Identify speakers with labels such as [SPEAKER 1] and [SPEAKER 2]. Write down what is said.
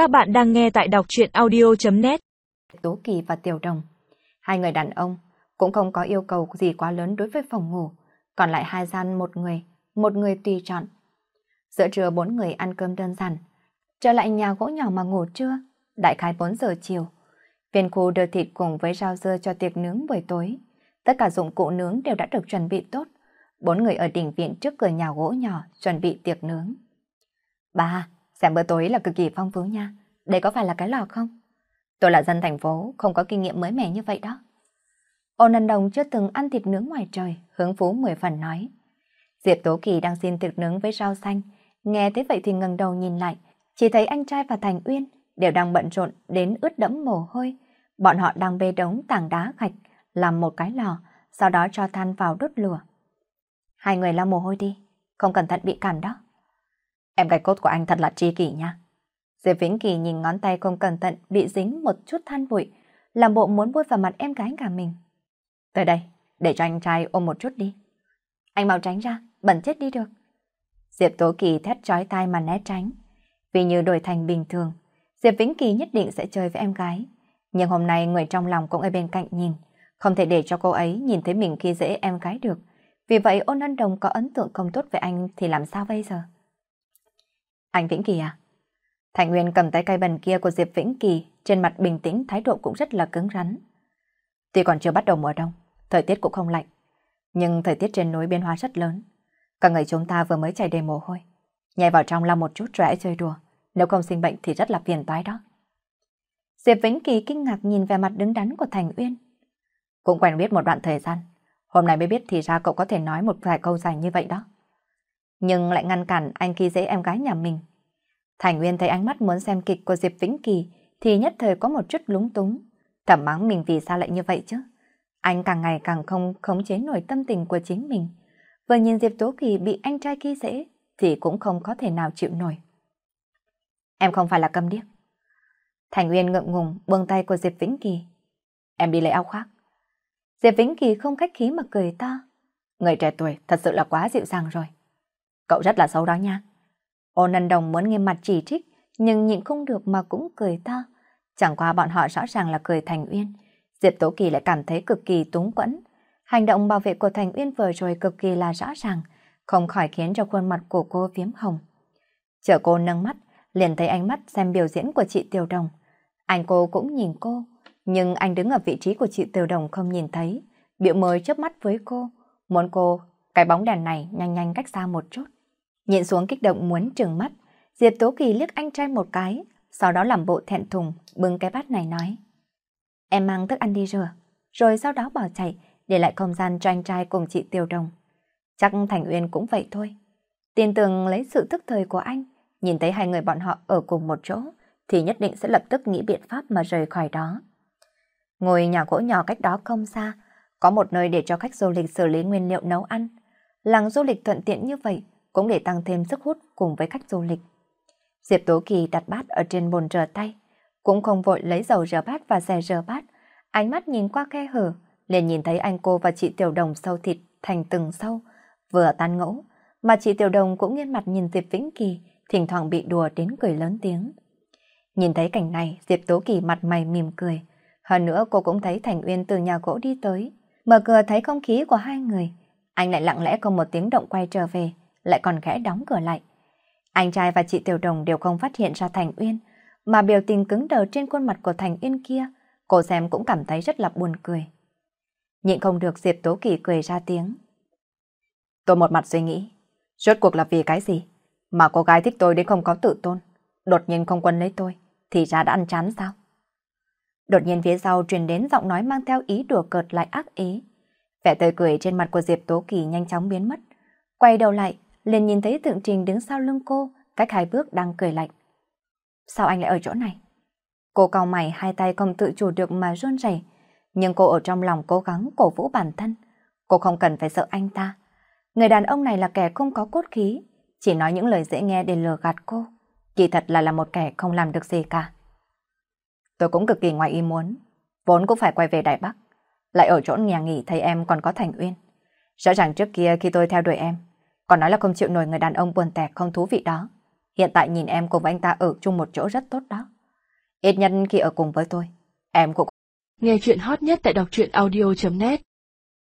[SPEAKER 1] Các bạn đang nghe tại đọc truyện audio.net
[SPEAKER 2] Tố Kỳ và Tiểu Đồng Hai người đàn ông cũng không có yêu cầu gì quá lớn đối với phòng ngủ, còn lại hai gian một người, một người tùy chọn. Giữa trưa bốn người ăn cơm đơn giản, trở lại nhà gỗ nhỏ mà ngủ trưa, đại khái 4 giờ chiều. Viên khu đưa thịt cùng với rau dưa cho tiệc nướng buổi tối. Tất cả dụng cụ nướng đều đã được chuẩn bị tốt. Bốn người ở đỉnh viện trước cửa nhà gỗ nhỏ chuẩn bị tiệc nướng. Ba, xem bữa tối là cực kỳ phong phú nha. Đây có phải là cái lò không? Tôi là dân thành phố, không có kinh nghiệm mới mẻ như vậy đó. Ôn ân đồng chưa từng ăn thịt nướng ngoài trời, hướng phú mười phần nói. Diệp Tố Kỳ đang xin thịt nướng với rau xanh. Nghe thế vậy thì ngẩng đầu nhìn lại, chỉ thấy anh trai và Thành Uyên đều đang bận rộn đến ướt đẫm mồ hôi. Bọn họ đang bê đống tảng đá gạch, làm một cái lò, sau đó cho than vào đốt lửa. Hai người lau mồ hôi đi, không cẩn thận bị cảm đó. Em gái cốt của anh thật là tri kỷ nha. Diệp Vĩnh Kỳ nhìn ngón tay không cẩn thận bị dính một chút than bụi, làm bộ muốn bôi vào mặt em gái cả mình. Tới đây, để cho anh trai ôm một chút đi. Anh mau tránh ra, bẩn chết đi được. Diệp Tố Kỳ thét trói tai mà né tránh. Vì như đổi thành bình thường, Diệp Vĩnh Kỳ nhất định sẽ chơi với em gái. Nhưng hôm nay người trong lòng cũng ở bên cạnh nhìn, không thể để cho cô ấy nhìn thấy mình khi dễ em gái được. Vì vậy ôn ân đồng có ấn tượng không tốt với anh thì làm sao bây giờ? Anh Vĩnh Kỳ à? Thành Nguyên cầm tay cây bần kia của Diệp Vĩnh Kỳ, trên mặt bình tĩnh, thái độ cũng rất là cứng rắn. Tuy còn chưa bắt đầu mùa đông, thời tiết cũng không lạnh, nhưng thời tiết trên núi biên hóa rất lớn. Cả người chúng ta vừa mới chảy đầy mồ hôi. Nhảy vào trong lau một chút rồi hãy chơi đùa, nếu không sinh bệnh thì rất là phiền toái đó. Diệp Vĩnh Kỳ kinh ngạc nhìn về mặt đứng đắn của Thành Uyên. Cũng quen biết một đoạn thời gian, hôm nay mới biết thì ra cậu có thể nói một vài câu dài như vậy đó. Nhưng lại ngăn cản anh khi dễ em gái nhà mình Thành Nguyên thấy ánh mắt muốn xem kịch của Diệp Vĩnh Kỳ thì nhất thời có một chút lúng túng. Thầm mắng mình vì sao lại như vậy chứ? Anh càng ngày càng không khống chế nổi tâm tình của chính mình. Vừa nhìn Diệp Tố Kỳ bị anh trai khi dễ thì cũng không có thể nào chịu nổi. Em không phải là câm điếc. Thành Nguyên ngượng ngùng buông tay của Diệp Vĩnh Kỳ. Em đi lấy áo khoác. Diệp Vĩnh Kỳ không khách khí mà cười to. Người trẻ tuổi thật sự là quá dịu dàng rồi. Cậu rất là xấu đó nha. Ôn ân đồng muốn nghiêm mặt chỉ trích, nhưng nhịn không được mà cũng cười to. Chẳng qua bọn họ rõ ràng là cười Thành Uyên. Diệp Tố Kỳ lại cảm thấy cực kỳ túng quẫn. Hành động bảo vệ của Thành Uyên vừa rồi cực kỳ là rõ ràng, không khỏi khiến cho khuôn mặt của cô phiếm hồng. Chờ cô nâng mắt, liền thấy ánh mắt xem biểu diễn của chị Tiểu Đồng. Anh cô cũng nhìn cô, nhưng anh đứng ở vị trí của chị Tiểu Đồng không nhìn thấy, biểu mời chớp mắt với cô, muốn cô cái bóng đèn này nhanh nhanh cách xa một chút. Nhìn xuống kích động muốn trừng mắt, Diệp Tố Kỳ liếc anh trai một cái, sau đó làm bộ thẹn thùng, bưng cái bát này nói. Em mang thức ăn đi rửa, rồi sau đó bỏ chạy, để lại không gian cho anh trai cùng chị Tiêu Đồng. Chắc Thành Uyên cũng vậy thôi. Tin tưởng lấy sự thức thời của anh, nhìn thấy hai người bọn họ ở cùng một chỗ, thì nhất định sẽ lập tức nghĩ biện pháp mà rời khỏi đó. Ngồi nhà gỗ nhỏ cách đó không xa, có một nơi để cho khách du lịch xử lý nguyên liệu nấu ăn. Làng du lịch thuận tiện như vậy, cũng để tăng thêm sức hút cùng với khách du lịch. Diệp Tố Kỳ đặt bát ở trên bồn rửa tay, cũng không vội lấy dầu rửa bát và xe rửa bát, ánh mắt nhìn qua khe hở, liền nhìn thấy anh cô và chị Tiểu Đồng sâu thịt thành từng sâu, vừa tan ngẫu, mà chị Tiểu Đồng cũng nghiêng mặt nhìn Diệp Vĩnh Kỳ, thỉnh thoảng bị đùa đến cười lớn tiếng. Nhìn thấy cảnh này, Diệp Tố Kỳ mặt mày mỉm cười. Hơn nữa cô cũng thấy Thành Uyên từ nhà gỗ đi tới, mở cửa thấy không khí của hai người. Anh lại lặng lẽ không một tiếng động quay trở về, lại còn khẽ đóng cửa lại. Anh trai và chị Tiểu Đồng đều không phát hiện ra Thành Uyên, mà biểu tình cứng đờ trên khuôn mặt của Thành Uyên kia, cô xem cũng cảm thấy rất là buồn cười. Nhịn không được Diệp Tố Kỳ cười ra tiếng. Tôi một mặt suy nghĩ, rốt cuộc là vì cái gì? Mà cô gái thích tôi đến không có tự tôn, đột nhiên không quân lấy tôi, thì ra đã ăn chán sao? Đột nhiên phía sau truyền đến giọng nói mang theo ý đùa cợt lại ác ý. Vẻ tươi cười trên mặt của Diệp Tố Kỳ nhanh chóng biến mất. Quay đầu lại, liền nhìn thấy tượng trình đứng sau lưng cô, cách hai bước đang cười lạnh. Sao anh lại ở chỗ này? Cô cau mày hai tay không tự chủ được mà run rẩy, nhưng cô ở trong lòng cố gắng cổ vũ bản thân. Cô không cần phải sợ anh ta. Người đàn ông này là kẻ không có cốt khí, chỉ nói những lời dễ nghe để lừa gạt cô. Kỳ thật là là một kẻ không làm được gì cả. Tôi cũng cực kỳ ngoài ý muốn, vốn cũng phải quay về Đại Bắc. Lại ở chỗ nhà nghỉ thấy em còn có Thành Uyên. Rõ ràng trước kia khi tôi theo đuổi em, còn nói là không chịu nổi người đàn ông buồn tẻ không thú vị đó. Hiện tại nhìn em cùng với anh ta ở chung một chỗ rất tốt đó. Ít nhất khi ở cùng với tôi, em cũng...
[SPEAKER 1] Nghe chuyện hot nhất tại đọc truyện audio.net